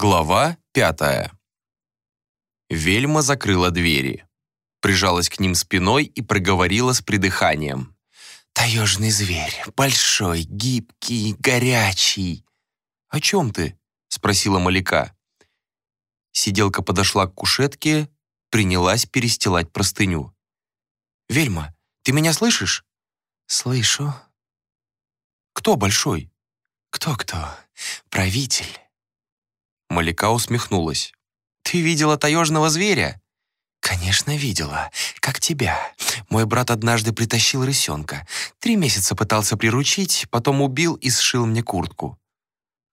Глава пятая. Вельма закрыла двери, прижалась к ним спиной и проговорила с придыханием. «Таежный зверь, большой, гибкий, горячий». «О чем ты?» — спросила Маляка. Сиделка подошла к кушетке, принялась перестилать простыню. «Вельма, ты меня слышишь?» «Слышу». «Кто большой?» «Кто-кто? Правитель». Маляка усмехнулась. «Ты видела таежного зверя?» «Конечно, видела. Как тебя. Мой брат однажды притащил рысенка. Три месяца пытался приручить, потом убил и сшил мне куртку».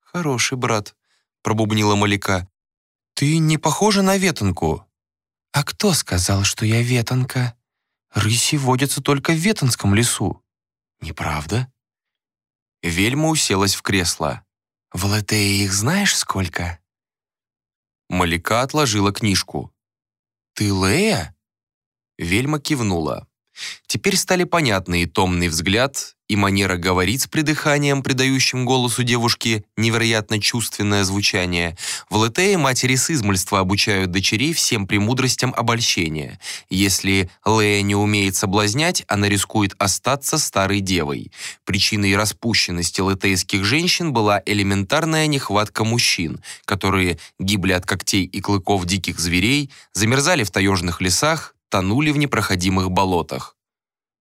«Хороший брат», — пробубнила Маляка. «Ты не похожа на ветонку». «А кто сказал, что я ветонка?» «Рыси водятся только в ветонском лесу». «Неправда?» Вельма уселась в кресло. «В Латее их знаешь сколько?» Маляка отложила книжку. «Ты Лея?» Вельма кивнула. Теперь стали понятны и томный взгляд, и манера говорить с придыханием, придающим голосу девушки невероятно чувственное звучание. В Летее матери с измольства обучают дочерей всем премудростям обольщения. Если Лея не умеет соблазнять, она рискует остаться старой девой. Причиной распущенности летейских женщин была элементарная нехватка мужчин, которые гибли от когтей и клыков диких зверей, замерзали в таежных лесах, тонули в непроходимых болотах.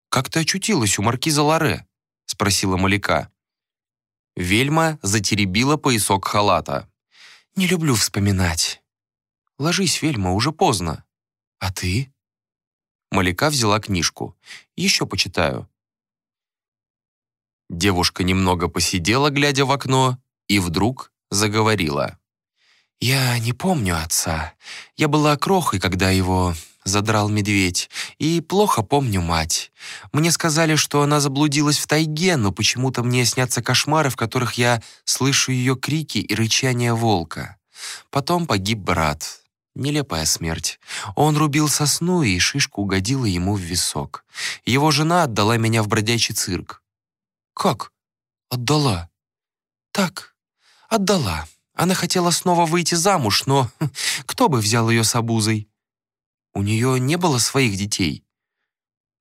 «Как ты очутилась у маркиза Ларе?» — спросила Маляка. Вельма затеребила поясок халата. «Не люблю вспоминать». «Ложись, Вельма, уже поздно». «А ты?» Маляка взяла книжку. «Еще почитаю». Девушка немного посидела, глядя в окно, и вдруг заговорила. «Я не помню отца. Я была крохой, когда его задрал медведь, и плохо помню мать. Мне сказали, что она заблудилась в тайге, но почему-то мне снятся кошмары, в которых я слышу ее крики и рычание волка. Потом погиб брат. Нелепая смерть. Он рубил сосну, и шишка угодила ему в висок. Его жена отдала меня в бродячий цирк. «Как? Отдала?» «Так, отдала. Она хотела снова выйти замуж, но кто бы взял ее с обузой?» У нее не было своих детей?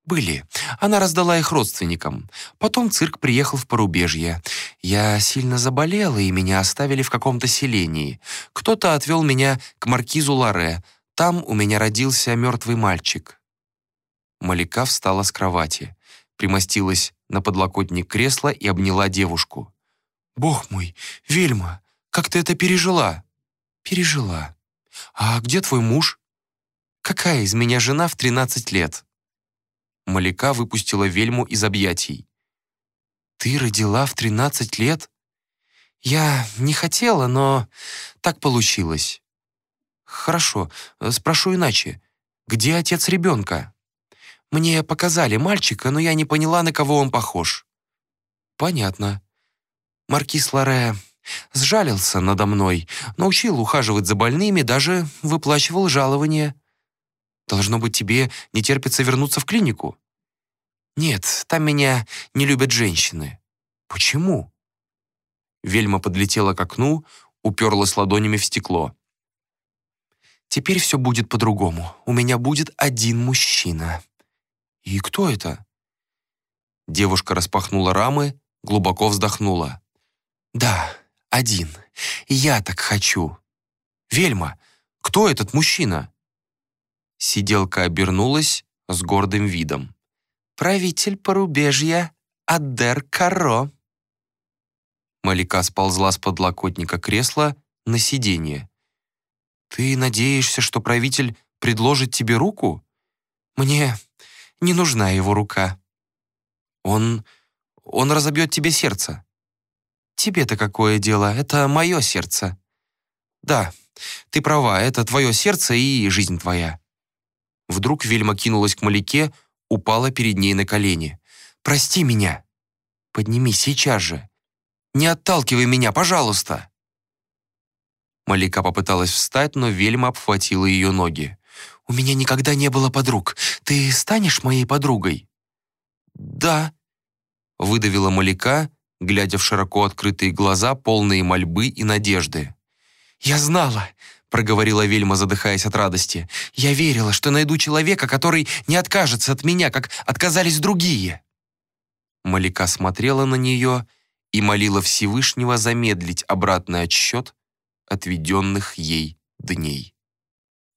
Были. Она раздала их родственникам. Потом цирк приехал в порубежье. Я сильно заболела, и меня оставили в каком-то селении. Кто-то отвел меня к маркизу Ларе. Там у меня родился мертвый мальчик. Маляка встала с кровати, примостилась на подлокотник кресла и обняла девушку. «Бог мой, Вельма, как ты это пережила?» «Пережила. А где твой муж?» Какая из меня жена в 13 лет?» Маляка выпустила вельму из объятий. «Ты родила в 13 лет?» «Я не хотела, но так получилось». «Хорошо, спрошу иначе. Где отец ребенка?» «Мне показали мальчика, но я не поняла, на кого он похож». «Понятно». Маркиз Лоре сжалился надо мной, научил ухаживать за больными, даже выплачивал жалование. Должно быть, тебе не терпится вернуться в клинику?» «Нет, там меня не любят женщины». «Почему?» Вельма подлетела к окну, уперлась ладонями в стекло. «Теперь все будет по-другому. У меня будет один мужчина». «И кто это?» Девушка распахнула рамы, глубоко вздохнула. «Да, один. Я так хочу». «Вельма, кто этот мужчина?» Сиделка обернулась с гордым видом. «Правитель порубежья Адер Каро». Малика сползла с подлокотника кресла на сиденье. «Ты надеешься, что правитель предложит тебе руку?» «Мне не нужна его рука». «Он... он разобьет тебе сердце». «Тебе-то какое дело? Это мое сердце». «Да, ты права, это твое сердце и жизнь твоя». Вдруг Вельма кинулась к Маляке, упала перед ней на колени. «Прости меня!» «Поднимись сейчас же! Не отталкивай меня, пожалуйста!» Малика попыталась встать, но Вельма обхватила ее ноги. «У меня никогда не было подруг. Ты станешь моей подругой?» «Да», — выдавила Малика, глядя в широко открытые глаза, полные мольбы и надежды. «Я знала!» — проговорила Вельма, задыхаясь от радости. «Я верила, что найду человека, который не откажется от меня, как отказались другие!» Малика смотрела на нее и молила Всевышнего замедлить обратный отсчет отведенных ей дней.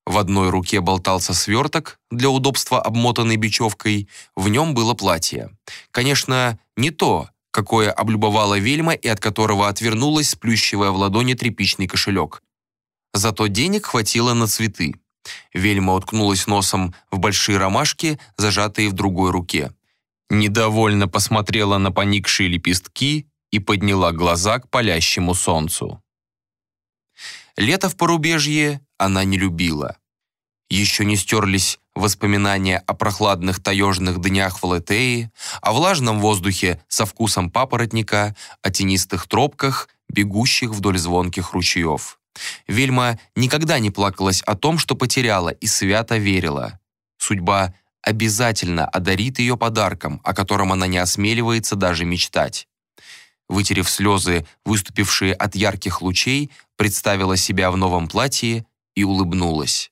В одной руке болтался сверток, для удобства обмотанный бечевкой, в нем было платье. Конечно, не то, какое облюбовала вельма и от которого отвернулась, сплющивая в ладони тряпичный кошелек. Зато денег хватило на цветы. Вельма уткнулась носом в большие ромашки, зажатые в другой руке. Недовольно посмотрела на поникшие лепестки и подняла глаза к палящему солнцу. Лето в порубежье она не любила. Еще не стерлись воспоминания о прохладных таежных днях в Летее, о влажном воздухе со вкусом папоротника, о тенистых тропках, бегущих вдоль звонких ручьев. Вельма никогда не плакалась о том, что потеряла, и свято верила. Судьба обязательно одарит ее подарком, о котором она не осмеливается даже мечтать. Вытерев слезы, выступившие от ярких лучей, представила себя в новом платье и улыбнулась.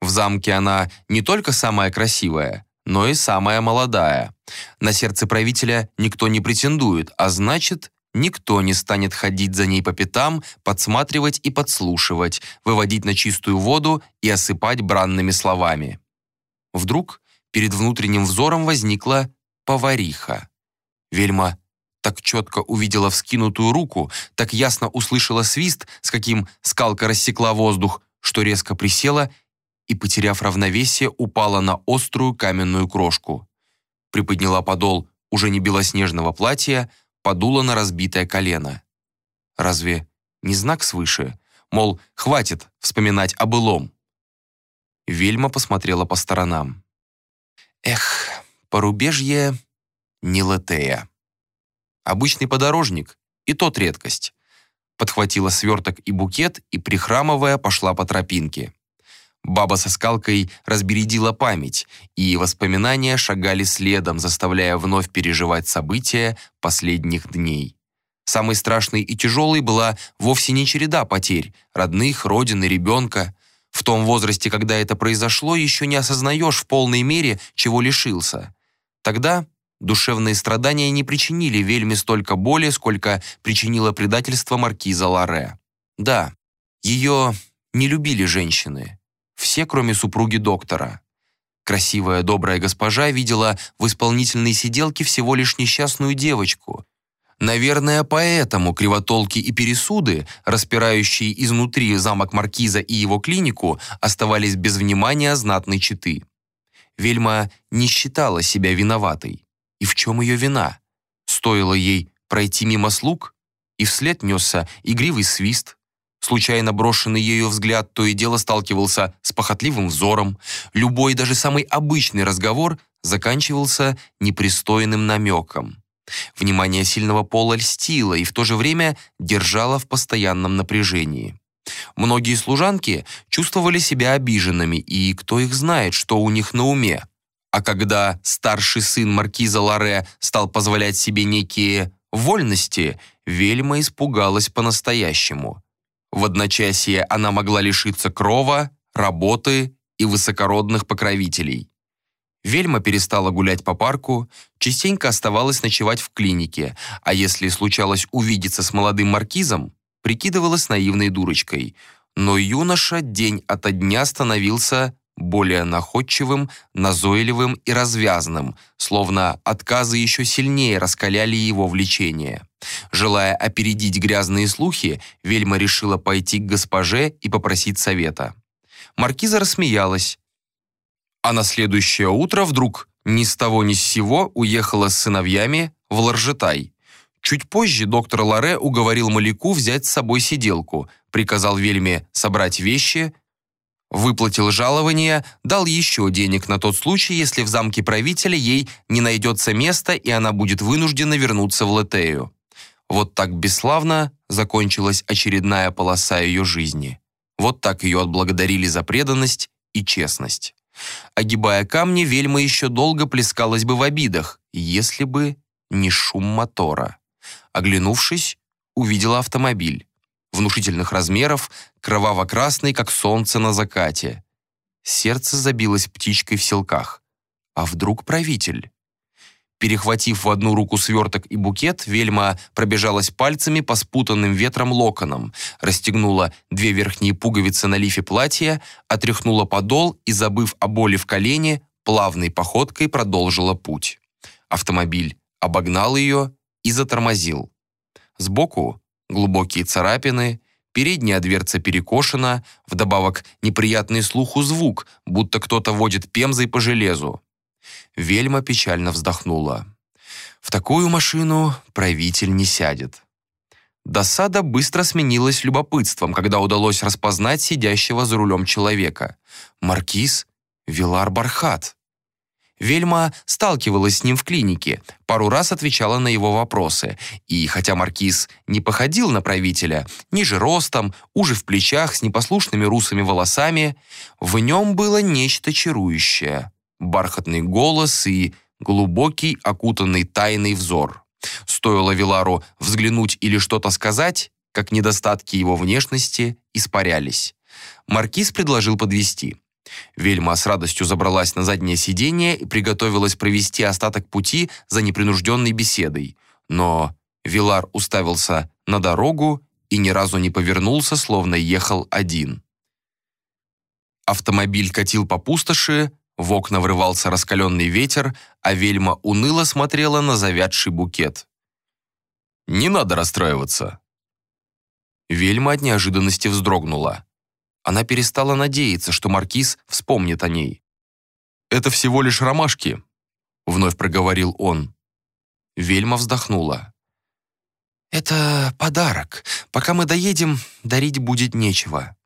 В замке она не только самая красивая, но и самая молодая. На сердце правителя никто не претендует, а значит, никто не станет ходить за ней по пятам, подсматривать и подслушивать, выводить на чистую воду и осыпать бранными словами. Вдруг перед внутренним взором возникла повариха. Вельма так четко увидела вскинутую руку, так ясно услышала свист, с каким скалка рассекла воздух, что резко присела и, потеряв равновесие, упала на острую каменную крошку. Приподняла подол уже не белоснежного платья, подула на разбитое колено. Разве не знак свыше? Мол, хватит вспоминать о былом. Вельма посмотрела по сторонам. Эх, порубежье не Латея. Обычный подорожник, и тот редкость. Подхватила сверток и букет и, прихрамывая, пошла по тропинке. Баба со скалкой разбередила память, и воспоминания шагали следом, заставляя вновь переживать события последних дней. Самой страшной и тяжелой была вовсе не череда потерь, родных, родины, ребенка. В том возрасте, когда это произошло, еще не осознаешь в полной мере, чего лишился. Тогда душевные страдания не причинили Вельме столько боли, сколько причинило предательство маркиза Ларе. Да, ее не любили женщины, все, кроме супруги доктора. Красивая, добрая госпожа видела в исполнительной сиделке всего лишь несчастную девочку. Наверное, поэтому кривотолки и пересуды, распирающие изнутри замок Маркиза и его клинику, оставались без внимания знатной четы. Вельма не считала себя виноватой. И в чем ее вина? Стоило ей пройти мимо слуг, и вслед несся игривый свист, Случайно брошенный ею взгляд то и дело сталкивался с похотливым взором. Любой, даже самый обычный разговор заканчивался непристойным намеком. Внимание сильного пола льстило и в то же время держало в постоянном напряжении. Многие служанки чувствовали себя обиженными, и кто их знает, что у них на уме. А когда старший сын маркиза Ларе стал позволять себе некие вольности, Вельма испугалась по-настоящему. В одночасье она могла лишиться крова, работы и высокородных покровителей. Вельма перестала гулять по парку, частенько оставалась ночевать в клинике, а если случалось увидеться с молодым маркизом, прикидывалась наивной дурочкой. Но юноша день ото дня становился более находчивым, назойливым и развязным, словно отказы еще сильнее раскаляли его влечение. Желая опередить грязные слухи, Вельма решила пойти к госпоже и попросить совета. Маркиза рассмеялась, а на следующее утро вдруг ни с того ни с сего уехала с сыновьями в Ларжетай. Чуть позже доктор Ларе уговорил Маляку взять с собой сиделку, приказал Вельме собрать вещи, выплатил жалование, дал еще денег на тот случай, если в замке правителя ей не найдется места и она будет вынуждена вернуться в Летею. Вот так бесславно закончилась очередная полоса ее жизни. Вот так ее отблагодарили за преданность и честность. Огибая камни, Вельма еще долго плескалась бы в обидах, если бы не шум мотора. Оглянувшись, увидела автомобиль. Внушительных размеров, кроваво-красный, как солнце на закате. Сердце забилось птичкой в селках. А вдруг правитель? Перехватив в одну руку сверток и букет, Вельма пробежалась пальцами по спутанным ветром локонам, расстегнула две верхние пуговицы на лифе платья, отряхнула подол и, забыв о боли в колене, плавной походкой продолжила путь. Автомобиль обогнал ее и затормозил. Сбоку глубокие царапины, передняя дверца перекошена, вдобавок неприятный слуху звук, будто кто-то водит пемзой по железу. Вельма печально вздохнула. В такую машину правитель не сядет. Досада быстро сменилась любопытством, когда удалось распознать сидящего за рулем человека. Маркиз Вилар Бархат. Вельма сталкивалась с ним в клинике, пару раз отвечала на его вопросы, и хотя Маркиз не походил на правителя, ниже ростом, уже в плечах, с непослушными русыми волосами, в нем было нечто чарующее бархатный голос и глубокий, окутанный тайный взор. Стоило Вилару взглянуть или что-то сказать, как недостатки его внешности испарялись. Маркиз предложил подвести. Вельма с радостью забралась на заднее сиденье и приготовилась провести остаток пути за непринужденной беседой. Но Вилар уставился на дорогу и ни разу не повернулся, словно ехал один. Автомобиль катил по пустоши, в окна врывался раскаленный ветер, а Вельма уныло смотрела на завядший букет. «Не надо расстраиваться». Вельма от неожиданности вздрогнула. Она перестала надеяться, что Маркиз вспомнит о ней. «Это всего лишь ромашки», — вновь проговорил он. Вельма вздохнула. «Это подарок. Пока мы доедем, дарить будет нечего».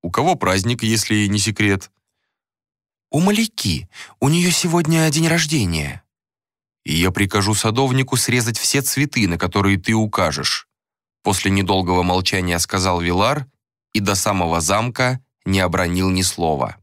«У кого праздник, если не секрет?» «У Маляки. У нее сегодня день рождения». «И я прикажу садовнику срезать все цветы, на которые ты укажешь». После недолгого молчания сказал Вилар и до самого замка не обронил ни слова.